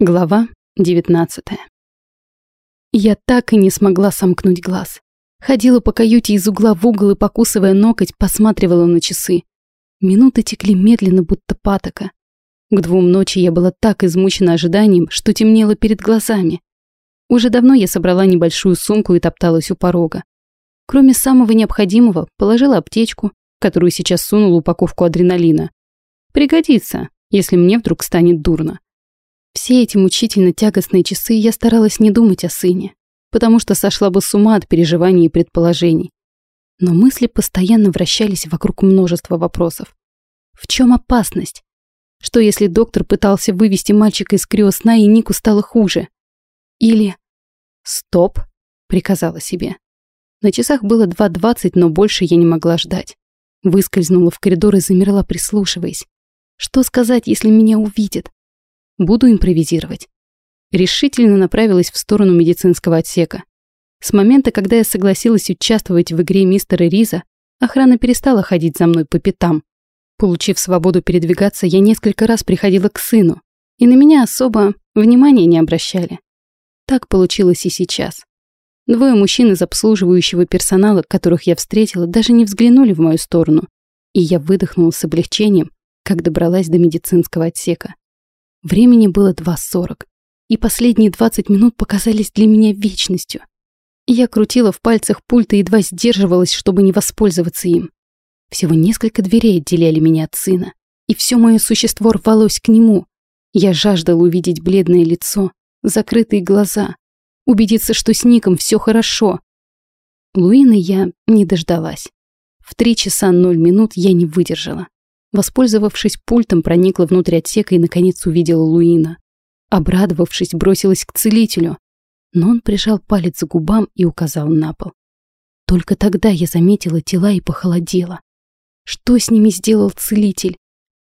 Глава 19 Я так и не смогла сомкнуть глаз. Ходила по каюте из угла в угол и, покусывая ноготь, посматривала на часы. Минуты текли медленно, будто патока. К двум ночи я была так измучена ожиданием, что темнело перед глазами. Уже давно я собрала небольшую сумку и топталась у порога. Кроме самого необходимого, положила аптечку, в которую сейчас сунула упаковку адреналина. Пригодится, если мне вдруг станет дурно. Все эти мучительно тягостные часы я старалась не думать о сыне, потому что сошла бы с ума от переживаний и предположений. Но мысли постоянно вращались вокруг множества вопросов. В чем опасность? Что если доктор пытался вывести мальчика из криосна и Нику стало хуже? Или... «Стоп!» — приказала себе. На часах было 2.20, но больше я не могла ждать. Выскользнула в коридор и замерла, прислушиваясь. Что сказать, если меня увидят? Буду импровизировать. Решительно направилась в сторону медицинского отсека. С момента, когда я согласилась участвовать в игре мистера Риза, охрана перестала ходить за мной по пятам. Получив свободу передвигаться, я несколько раз приходила к сыну, и на меня особо внимания не обращали. Так получилось и сейчас. Двое мужчин из обслуживающего персонала, которых я встретила, даже не взглянули в мою сторону, и я выдохнула с облегчением, как добралась до медицинского отсека. Времени было 2.40, и последние 20 минут показались для меня вечностью. Я крутила в пальцах пульт и едва сдерживалась, чтобы не воспользоваться им. Всего несколько дверей отделяли меня от сына, и все мое существо рвалось к нему. Я жаждала увидеть бледное лицо, закрытые глаза, убедиться, что с Ником все хорошо. Луины я не дождалась. В три часа ноль минут я не выдержала. Воспользовавшись пультом, проникла внутрь отсека и, наконец, увидела Луина. Обрадовавшись, бросилась к целителю. Но он прижал палец к губам и указал на пол. Только тогда я заметила тела и похолодела. Что с ними сделал целитель?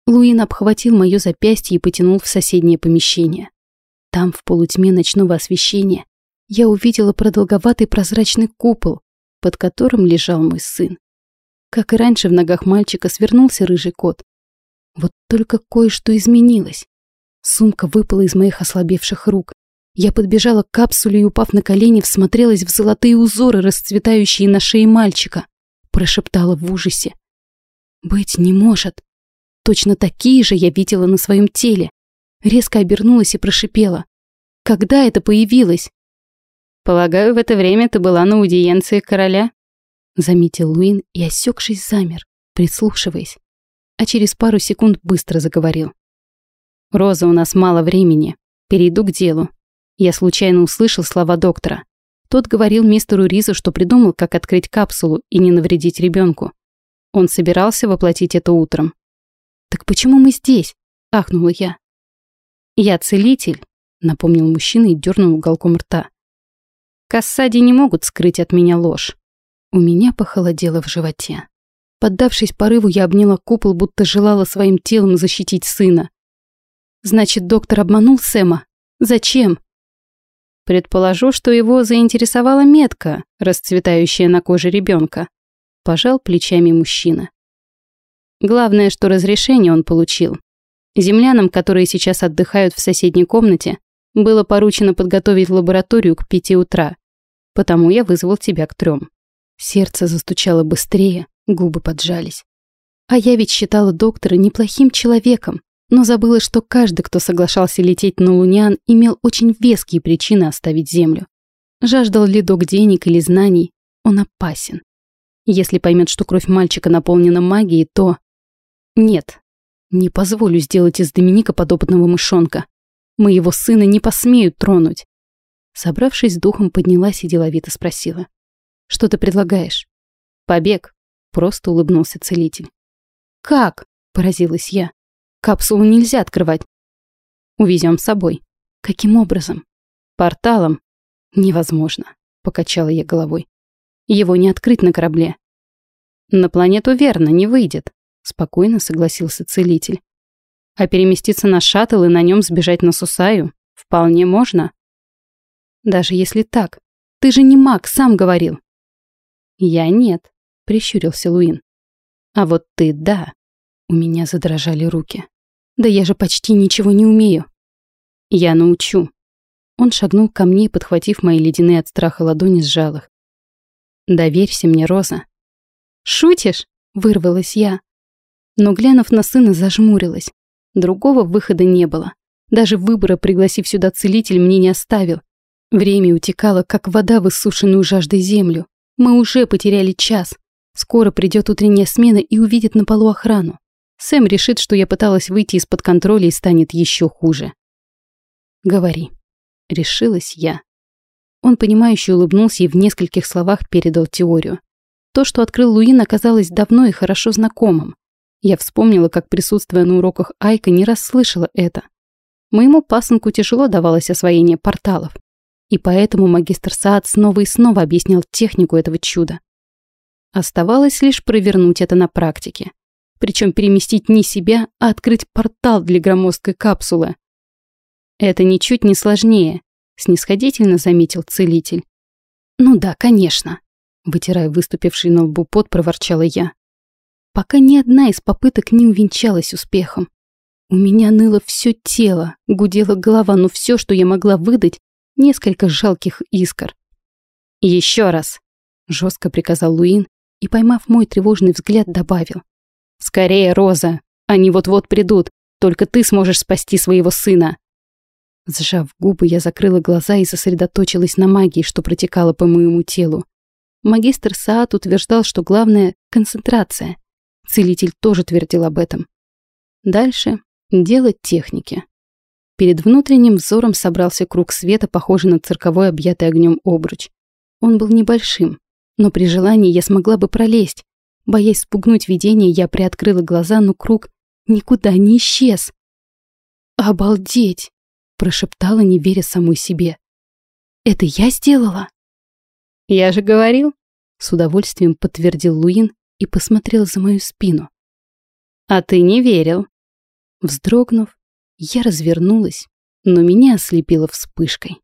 Луин обхватил мое запястье и потянул в соседнее помещение. Там, в полутьме ночного освещения, я увидела продолговатый прозрачный купол, под которым лежал мой сын. Как и раньше, в ногах мальчика свернулся рыжий кот. Вот только кое-что изменилось. Сумка выпала из моих ослабевших рук. Я подбежала к капсуле и, упав на колени, всмотрелась в золотые узоры, расцветающие на шее мальчика. Прошептала в ужасе. «Быть не может. Точно такие же я видела на своем теле». Резко обернулась и прошипела. «Когда это появилось?» «Полагаю, в это время ты была на аудиенции короля?» Заметил Луин и, осекшись, замер, прислушиваясь, а через пару секунд быстро заговорил. «Роза, у нас мало времени. Перейду к делу. Я случайно услышал слова доктора. Тот говорил мистеру Ризу, что придумал, как открыть капсулу и не навредить ребенку. Он собирался воплотить это утром. «Так почему мы здесь?» – ахнула я. «Я целитель», – напомнил мужчина и дернул уголком рта. «Кассади не могут скрыть от меня ложь. У меня похолодело в животе. Поддавшись порыву, я обняла купол, будто желала своим телом защитить сына. Значит, доктор обманул Сэма? Зачем? Предположу, что его заинтересовала метка, расцветающая на коже ребенка. Пожал плечами мужчина. Главное, что разрешение он получил. Землянам, которые сейчас отдыхают в соседней комнате, было поручено подготовить лабораторию к пяти утра. Потому я вызвал тебя к трем. Сердце застучало быстрее, губы поджались. А я ведь считала доктора неплохим человеком, но забыла, что каждый, кто соглашался лететь на Лунян, имел очень веские причины оставить Землю. Жаждал ли док денег или знаний, он опасен. Если поймет, что кровь мальчика наполнена магией, то... Нет, не позволю сделать из Доминика подопытного мышонка. Моего сына не посмеют тронуть. Собравшись с духом, поднялась и деловито спросила. Что ты предлагаешь? Побег. Просто улыбнулся целитель. Как? Поразилась я. Капсулу нельзя открывать. Увезем с собой. Каким образом? Порталом. Невозможно. Покачала я головой. Его не открыть на корабле. На планету верно, не выйдет. Спокойно согласился целитель. А переместиться на шаттл и на нем сбежать на Сусаю вполне можно. Даже если так. Ты же не маг, сам говорил. «Я нет», — прищурился Луин. «А вот ты да». У меня задрожали руки. «Да я же почти ничего не умею». Я научу. Он шагнул ко мне, подхватив мои ледяные от страха ладони, сжал их. Доверься мне, Роза. Шутишь? Вырвалась я. Но, глянув на сына, зажмурилась. Другого выхода не было. Даже выбора, пригласив сюда целитель, мне не оставил. Время утекало, как вода в иссушенную жаждой землю. Мы уже потеряли час. Скоро придет утренняя смена и увидит на полу охрану. Сэм решит, что я пыталась выйти из-под контроля и станет еще хуже. «Говори», — решилась я. Он, понимающе улыбнулся и в нескольких словах передал теорию. То, что открыл Луин, оказалось давно и хорошо знакомым. Я вспомнила, как, присутствуя на уроках Айка, не раз слышала это. Моему пасынку тяжело давалось освоение порталов. И поэтому магистр Саад снова и снова объяснял технику этого чуда. Оставалось лишь провернуть это на практике. Причем переместить не себя, а открыть портал для громоздкой капсулы. Это ничуть не сложнее, снисходительно заметил целитель. Ну да, конечно, вытирая выступивший на лбу пот, проворчала я. Пока ни одна из попыток не увенчалась успехом. У меня ныло все тело, гудела голова, но все, что я могла выдать, несколько жалких искр. «Еще раз!» — жестко приказал Луин и, поймав мой тревожный взгляд, добавил. «Скорее, Роза! Они вот-вот придут, только ты сможешь спасти своего сына!» Сжав губы, я закрыла глаза и сосредоточилась на магии, что протекала по моему телу. Магистр Саат утверждал, что главное — концентрация. Целитель тоже твердил об этом. Дальше Дело техники. Перед внутренним взором собрался круг света, похожий на цирковой объятый огнем обруч. Он был небольшим, но при желании я смогла бы пролезть. Боясь спугнуть видение, я приоткрыла глаза, но круг никуда не исчез. «Обалдеть!» – прошептала, не веря самой себе. «Это я сделала?» «Я же говорил!» – с удовольствием подтвердил Луин и посмотрел за мою спину. «А ты не верил!» Вздрогнув, я развернулась, но меня ослепило вспышкой.